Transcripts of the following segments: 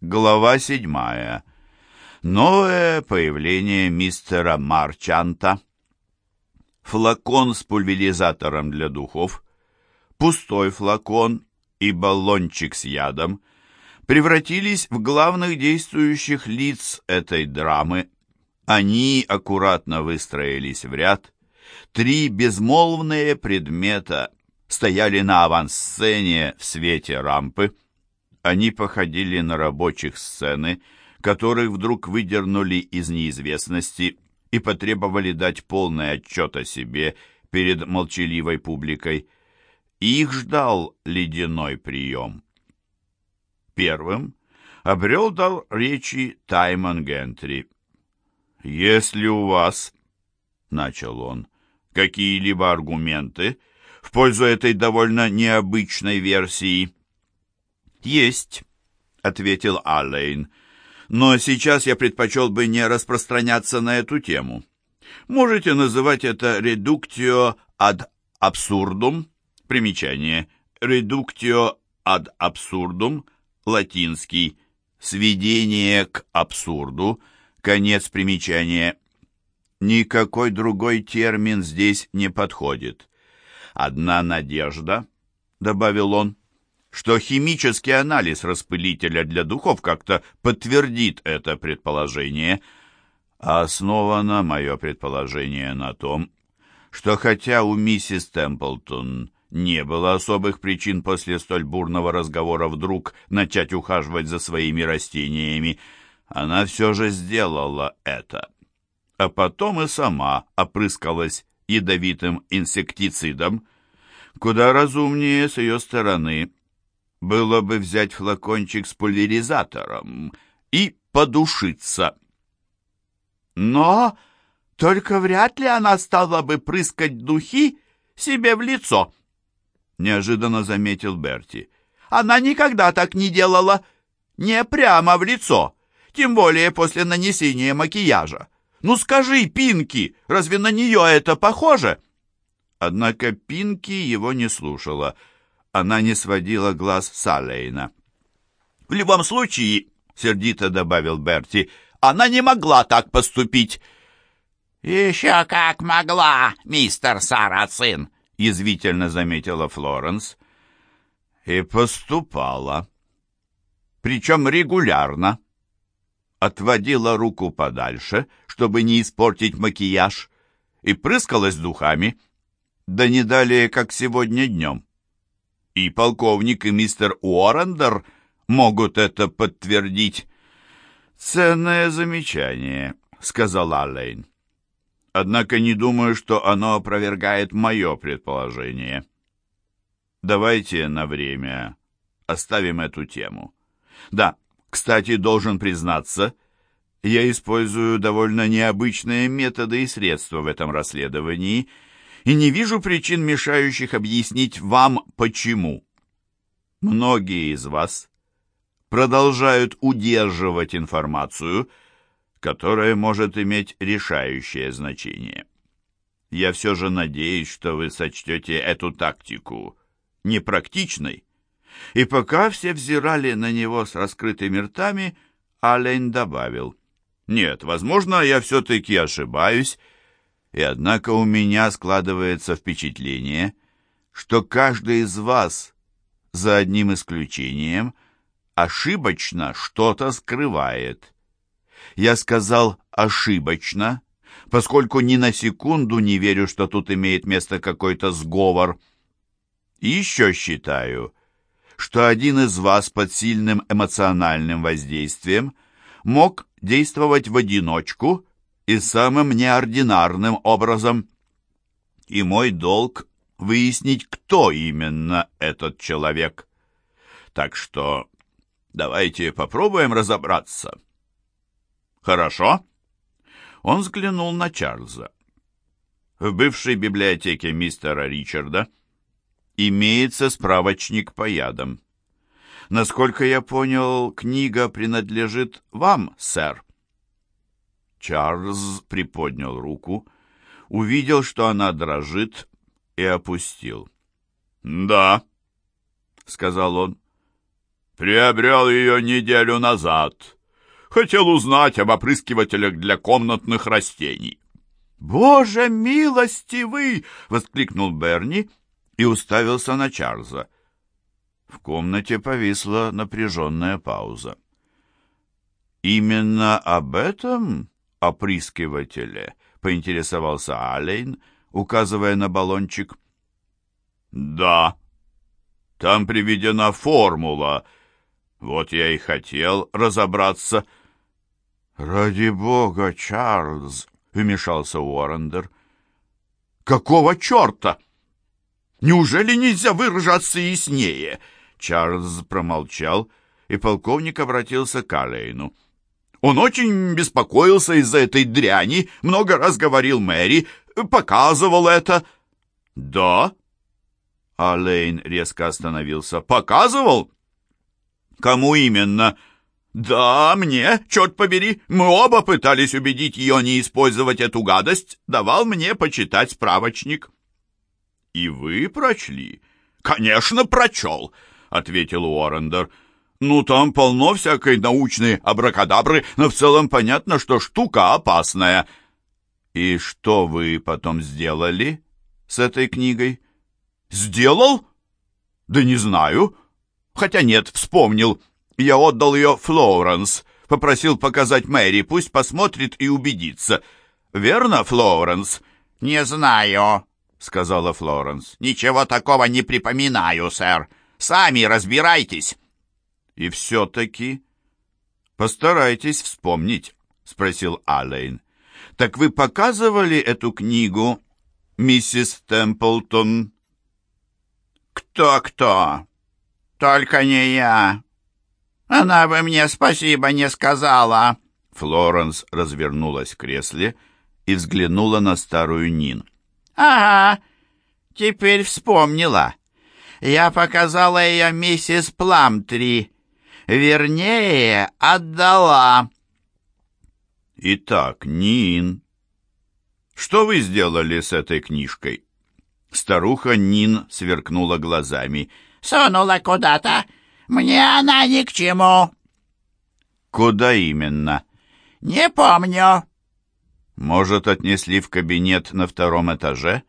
Глава седьмая. Новое появление мистера Марчанта. Флакон с пульверизатором для духов, пустой флакон и баллончик с ядом превратились в главных действующих лиц этой драмы. Они аккуратно выстроились в ряд. Три безмолвные предмета стояли на авансцене в свете рампы. Они походили на рабочих сцены, которых вдруг выдернули из неизвестности и потребовали дать полный отчет о себе перед молчаливой публикой. Их ждал ледяной прием. Первым обрел дар речи Таймон Гентри. «Если у вас, — начал он, — какие-либо аргументы в пользу этой довольно необычной версии, — «Есть», — ответил Аллейн. «Но сейчас я предпочел бы не распространяться на эту тему. Можете называть это «редуктио ад абсурдум». Примечание. «Редуктио ад абсурдум», латинский. «Сведение к абсурду». Конец примечания. Никакой другой термин здесь не подходит. «Одна надежда», — добавил он, — что химический анализ распылителя для духов как-то подтвердит это предположение, основано мое предположение на том, что хотя у миссис Темплтон не было особых причин после столь бурного разговора вдруг начать ухаживать за своими растениями, она все же сделала это. А потом и сама опрыскалась ядовитым инсектицидом, куда разумнее с ее стороны было бы взять флакончик с пульверизатором и подушиться. Но только вряд ли она стала бы прыскать духи себе в лицо, неожиданно заметил Берти. Она никогда так не делала, не прямо в лицо, тем более после нанесения макияжа. Ну скажи, Пинки, разве на нее это похоже? Однако Пинки его не слушала — она не сводила глаз с Аллейна. «В любом случае», — сердито добавил Берти, — «она не могла так поступить». «Еще как могла, мистер Сарацин», — язвительно заметила Флоренс. И поступала. Причем регулярно. Отводила руку подальше, чтобы не испортить макияж, и прыскалась духами. Да не далее, как сегодня днем. И полковник, и мистер Уоррендер могут это подтвердить. «Ценное замечание», — сказал Аллейн. «Однако не думаю, что оно опровергает мое предположение. Давайте на время оставим эту тему. Да, кстати, должен признаться, я использую довольно необычные методы и средства в этом расследовании — и не вижу причин, мешающих объяснить вам, почему. Многие из вас продолжают удерживать информацию, которая может иметь решающее значение. Я все же надеюсь, что вы сочтете эту тактику непрактичной. И пока все взирали на него с раскрытыми ртами, Ален добавил, «Нет, возможно, я все-таки ошибаюсь, и однако у меня складывается впечатление, что каждый из вас, за одним исключением, ошибочно что-то скрывает. Я сказал «ошибочно», поскольку ни на секунду не верю, что тут имеет место какой-то сговор. И еще считаю, что один из вас под сильным эмоциональным воздействием мог действовать в одиночку и самым неординарным образом. И мой долг — выяснить, кто именно этот человек. Так что давайте попробуем разобраться. Хорошо? Он взглянул на Чарльза. В бывшей библиотеке мистера Ричарда имеется справочник по ядам. Насколько я понял, книга принадлежит вам, сэр. Чарльз приподнял руку, увидел, что она дрожит, и опустил. «Да», — сказал он. Приобрел ее неделю назад. Хотел узнать об опрыскивателях для комнатных растений. «Боже милостивый!» — воскликнул Берни и уставился на Чарльза. В комнате повисла напряженная пауза. «Именно об этом опрыскивателе?» — поинтересовался Алейн, указывая на баллончик. «Да, там приведена формула. Вот я и хотел разобраться». «Ради бога, Чарльз!» — вмешался Уоррендер. «Какого черта? Неужели нельзя выражаться яснее?» Чарльз промолчал, и полковник обратился к Алейну. «Он очень беспокоился из-за этой дряни, много раз говорил Мэри, показывал это». «Да?» Алейн резко остановился. «Показывал?» «Кому именно?» «Да, мне, черт побери, мы оба пытались убедить ее не использовать эту гадость. Давал мне почитать справочник». «И вы прочли?» «Конечно, прочел», — ответил Уоррендер. «Ну, там полно всякой научной абракадабры, но в целом понятно, что штука опасная». «И что вы потом сделали с этой книгой?» «Сделал? Да не знаю. Хотя нет, вспомнил. Я отдал ее Флоренс. Попросил показать Мэри, пусть посмотрит и убедится. Верно, Флоренс?» «Не знаю», — сказала Флоренс. «Ничего такого не припоминаю, сэр. Сами разбирайтесь». «И все-таки...» «Постарайтесь вспомнить», — спросил Аллейн. «Так вы показывали эту книгу, миссис Темплтон?» «Кто-кто? Только не я. Она бы мне спасибо не сказала». Флоренс развернулась в кресле и взглянула на старую Нин. «Ага, теперь вспомнила. Я показала ее миссис Пламтри. Вернее, отдала». «Итак, Нин, что вы сделали с этой книжкой?» Старуха Нин сверкнула глазами. «Сунула куда-то. Мне она ни к чему». «Куда именно?» «Не помню». «Может, отнесли в кабинет на втором этаже?»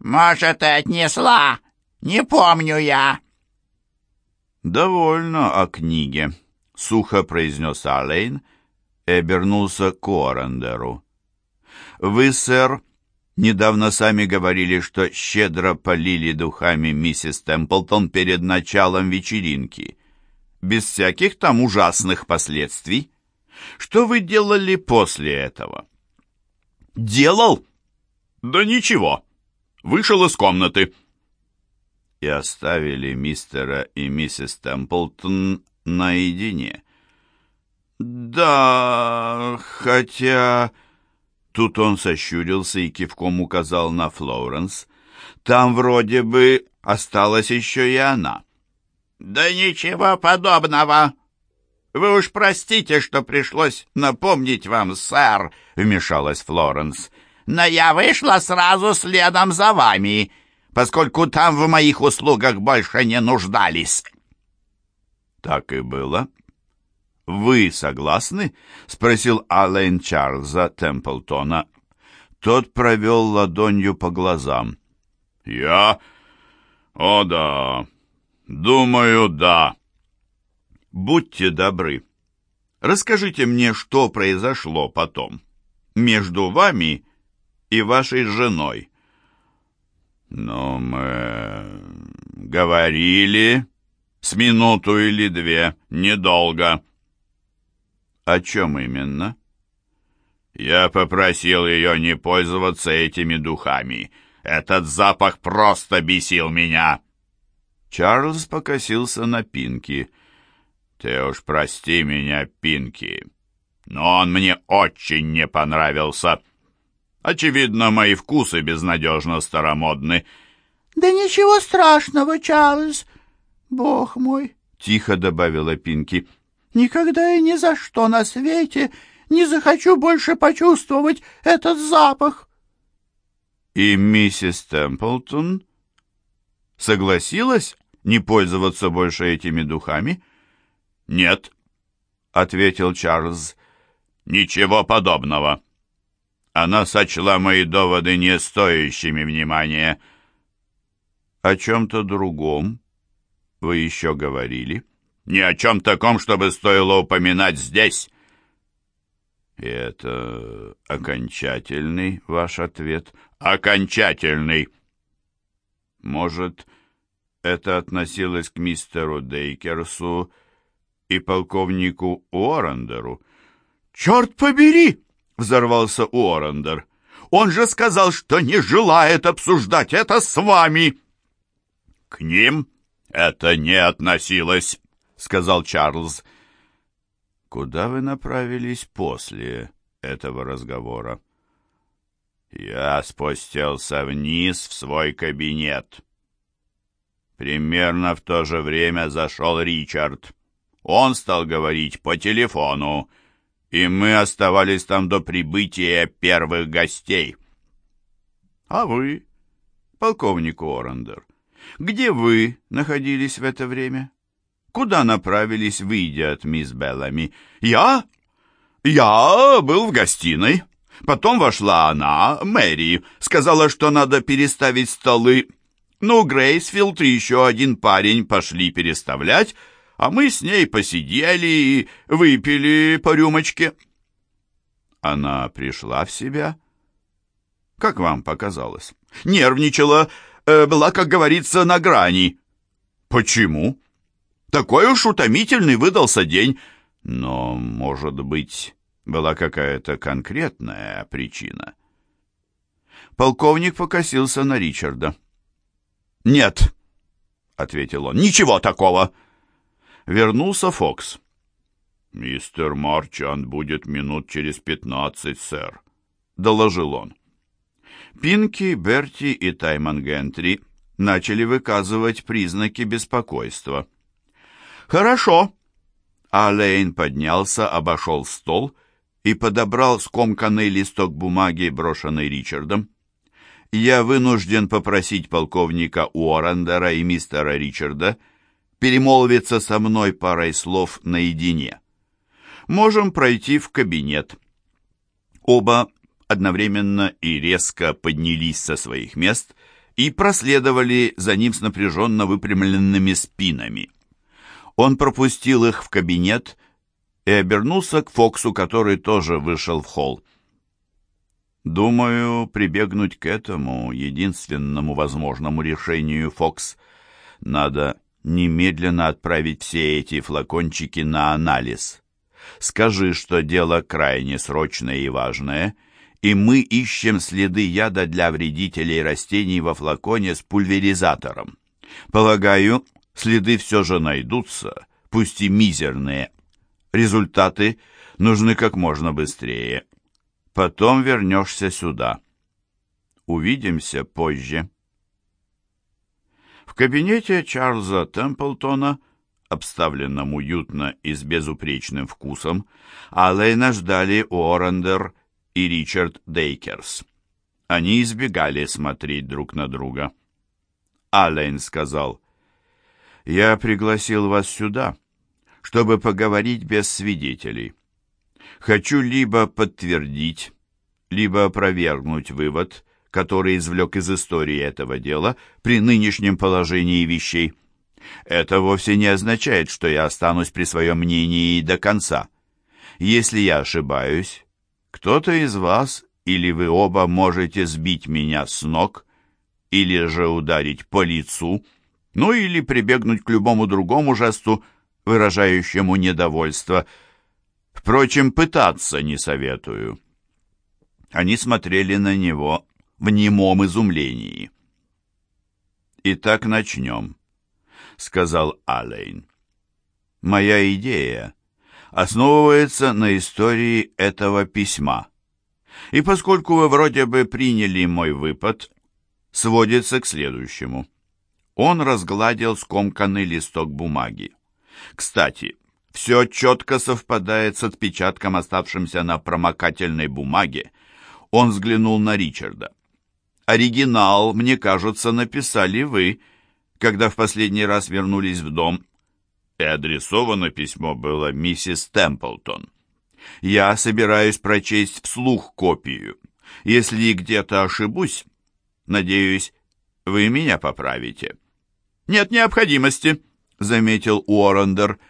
«Может, и отнесла. Не помню я». «Довольно о книге», — сухо произнес Алейн и обернулся к Уоррендеру. «Вы, сэр, недавно сами говорили, что щедро полили духами миссис Темплтон перед началом вечеринки, без всяких там ужасных последствий. Что вы делали после этого?» «Делал?» «Да ничего. Вышел из комнаты». И оставили мистера и миссис Темплтон наедине. «Да, хотя...» Тут он сощурился и кивком указал на Флоренс. «Там вроде бы осталась еще и она». «Да ничего подобного!» «Вы уж простите, что пришлось напомнить вам, сэр», — вмешалась Флоренс. «Но я вышла сразу следом за вами, поскольку там в моих услугах больше не нуждались». Так и было. «Вы согласны?» — спросил Аллен Чарльза Темплтона. Тот провел ладонью по глазам. «Я? О, да. Думаю, да». «Будьте добры. Расскажите мне, что произошло потом между вами и вашей женой». «Ну, мы говорили с минуту или две, недолго». «О чем именно?» «Я попросил ее не пользоваться этими духами. Этот запах просто бесил меня». Чарльз покосился на Пинки. «Ты уж прости меня, Пинки, но он мне очень не понравился. Очевидно, мои вкусы безнадежно старомодны». «Да ничего страшного, Чарльз, бог мой», — тихо добавила Пинки. «Никогда и ни за что на свете не захочу больше почувствовать этот запах». «И миссис Темплтон согласилась не пользоваться больше этими духами?» «Нет», — ответил Чарльз. «Ничего подобного». Она сочла мои доводы не стоящими внимания. «О чем-то другом вы еще говорили?» «Ни о чем таком, чтобы стоило упоминать здесь». «И это окончательный ваш ответ?» «Окончательный». «Может, это относилось к мистеру Дейкерсу и полковнику Уоррендеру?» «Черт побери!» Взорвался Уоррендер. «Он же сказал, что не желает обсуждать это с вами!» «К ним это не относилось», — сказал Чарльз. «Куда вы направились после этого разговора?» «Я спустился вниз в свой кабинет». Примерно в то же время зашел Ричард. Он стал говорить по телефону, и мы оставались там до прибытия первых гостей. А вы, полковник Орендер, где вы находились в это время? Куда направились, выйдя от мисс Беллами? Я? Я был в гостиной. Потом вошла она, Мэри, сказала, что надо переставить столы. Ну, Грейсфилд и еще один парень пошли переставлять, а мы с ней посидели и выпили по рюмочке». «Она пришла в себя?» «Как вам показалось?» «Нервничала, э, была, как говорится, на грани». «Почему?» «Такой уж утомительный выдался день». «Но, может быть, была какая-то конкретная причина?» Полковник покосился на Ричарда. «Нет», — ответил он, — «ничего такого». Вернулся Фокс. «Мистер Марчант будет минут через пятнадцать, сэр», — доложил он. Пинки, Берти и Таймон Гентри начали выказывать признаки беспокойства. «Хорошо». Алейн поднялся, обошел стол и подобрал скомканный листок бумаги, брошенный Ричардом. «Я вынужден попросить полковника Уоррендера и мистера Ричарда перемолвиться со мной парой слов наедине. Можем пройти в кабинет. Оба одновременно и резко поднялись со своих мест и проследовали за ним с напряженно выпрямленными спинами. Он пропустил их в кабинет и обернулся к Фоксу, который тоже вышел в холл. «Думаю, прибегнуть к этому единственному возможному решению, Фокс. Надо немедленно отправить все эти флакончики на анализ. Скажи, что дело крайне срочное и важное, и мы ищем следы яда для вредителей растений во флаконе с пульверизатором. Полагаю, следы все же найдутся, пусть и мизерные. Результаты нужны как можно быстрее. Потом вернешься сюда. Увидимся позже. В кабинете Чарльза Темплтона, обставленном уютно и с безупречным вкусом, Алейна ждали Уоррендер и Ричард Дейкерс. Они избегали смотреть друг на друга. Алейн сказал, «Я пригласил вас сюда, чтобы поговорить без свидетелей. Хочу либо подтвердить, либо опровергнуть вывод, который извлек из истории этого дела при нынешнем положении вещей. Это вовсе не означает, что я останусь при своем мнении до конца. Если я ошибаюсь, кто-то из вас или вы оба можете сбить меня с ног, или же ударить по лицу, ну или прибегнуть к любому другому жесту, выражающему недовольство. Впрочем, пытаться не советую. Они смотрели на него немом изумлении. «Итак, начнем», — сказал Алейн. «Моя идея основывается на истории этого письма. И поскольку вы вроде бы приняли мой выпад, сводится к следующему. Он разгладил скомканный листок бумаги. Кстати, все четко совпадает с отпечатком, оставшимся на промокательной бумаге. Он взглянул на Ричарда. Оригинал, мне кажется, написали вы, когда в последний раз вернулись в дом. и адресовано письмо было миссис Темплтон. Я собираюсь прочесть вслух копию. Если где-то ошибусь, надеюсь, вы меня поправите. Нет необходимости, заметил Уоррендер.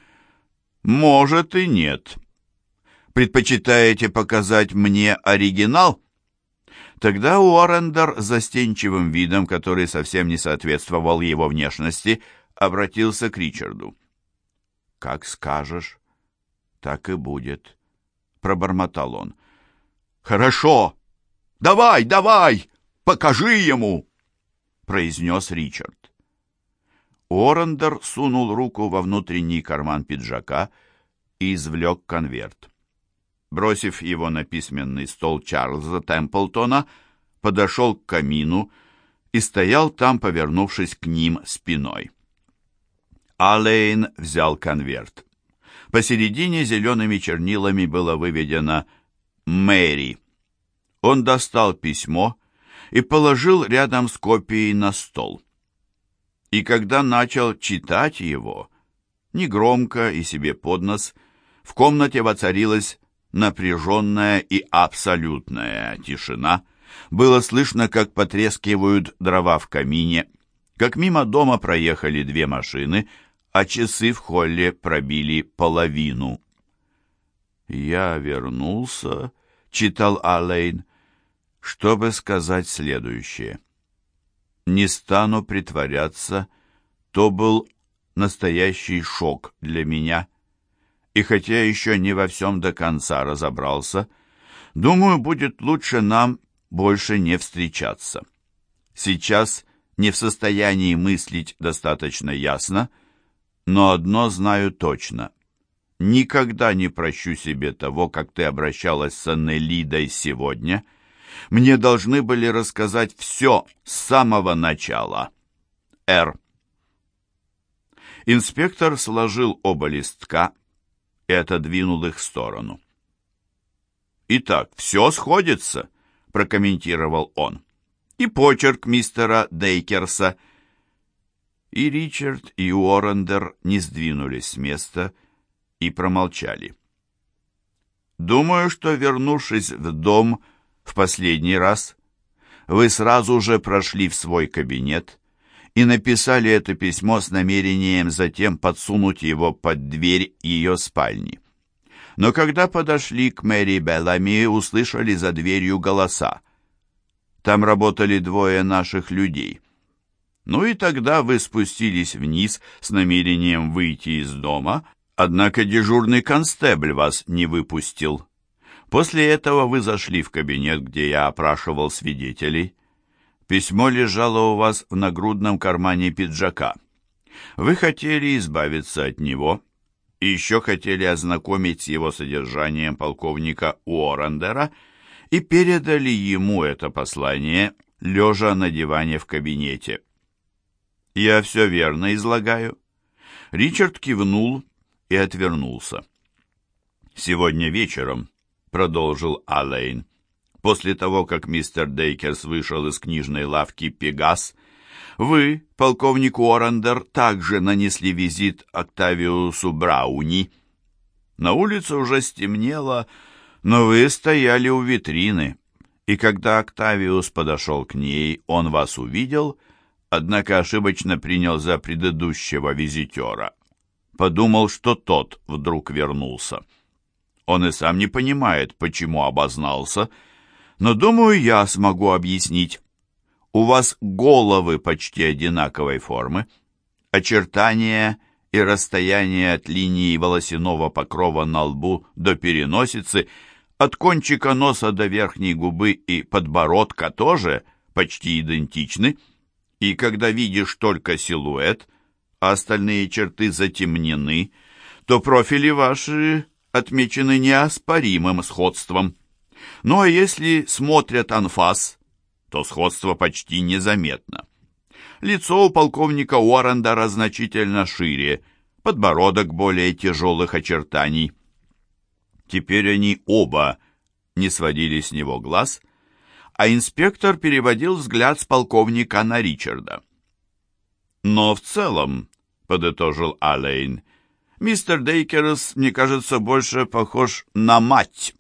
Может и нет. Предпочитаете показать мне оригинал? Тогда Уоррендер с застенчивым видом, который совсем не соответствовал его внешности, обратился к Ричарду. «Как скажешь, так и будет», — пробормотал он. «Хорошо! Давай, давай! Покажи ему!» — произнес Ричард. Орендер сунул руку во внутренний карман пиджака и извлек конверт. Бросив его на письменный стол Чарльза Темплтона, подошел к камину и стоял там, повернувшись к ним спиной. Алейн взял конверт. Посередине зелеными чернилами было выведено «Мэри». Он достал письмо и положил рядом с копией на стол. И когда начал читать его, негромко и себе под нос, в комнате воцарилась напряженная и абсолютная тишина. Было слышно, как потрескивают дрова в камине, как мимо дома проехали две машины, а часы в холле пробили половину. «Я вернулся», — читал Алейн, — «чтобы сказать следующее. Не стану притворяться, то был настоящий шок для меня» и хотя еще не во всем до конца разобрался, думаю, будет лучше нам больше не встречаться. Сейчас не в состоянии мыслить достаточно ясно, но одно знаю точно. Никогда не прощу себе того, как ты обращалась с Аннелидой сегодня. Мне должны были рассказать все с самого начала. Р. Инспектор сложил оба листка и отодвинул их в сторону. «Итак, все сходится», — прокомментировал он. «И почерк мистера Дейкерса». И Ричард, и Уоррендер не сдвинулись с места и промолчали. «Думаю, что, вернувшись в дом в последний раз, вы сразу же прошли в свой кабинет и написали это письмо с намерением затем подсунуть его под дверь ее спальни. Но когда подошли к Мэри Беллами, услышали за дверью голоса. Там работали двое наших людей. Ну и тогда вы спустились вниз с намерением выйти из дома, однако дежурный констебль вас не выпустил. После этого вы зашли в кабинет, где я опрашивал свидетелей. Письмо лежало у вас в нагрудном кармане пиджака. Вы хотели избавиться от него и еще хотели ознакомить с его содержанием полковника Уоррендера и передали ему это послание, лежа на диване в кабинете. «Я все верно излагаю». Ричард кивнул и отвернулся. «Сегодня вечером», — продолжил Алейн, После того, как мистер Дейкерс вышел из книжной лавки «Пегас», вы, полковник Уоррендер, также нанесли визит Октавиусу Брауни. На улице уже стемнело, но вы стояли у витрины, и когда Октавиус подошел к ней, он вас увидел, однако ошибочно принял за предыдущего визитера. Подумал, что тот вдруг вернулся. Он и сам не понимает, почему обознался, — но, думаю, я смогу объяснить. У вас головы почти одинаковой формы, очертания и расстояние от линии волосяного покрова на лбу до переносицы, от кончика носа до верхней губы и подбородка тоже почти идентичны, и когда видишь только силуэт, а остальные черты затемнены, то профили ваши отмечены неоспоримым сходством. Ну а если смотрят анфас, то сходство почти незаметно. Лицо у полковника Уоррендера значительно шире, подбородок более тяжелых очертаний. Теперь они оба не сводили с него глаз, а инспектор переводил взгляд с полковника на Ричарда. «Но в целом», — подытожил Алейн, Мистер Дейкерс, мне кажется, больше похож на мать».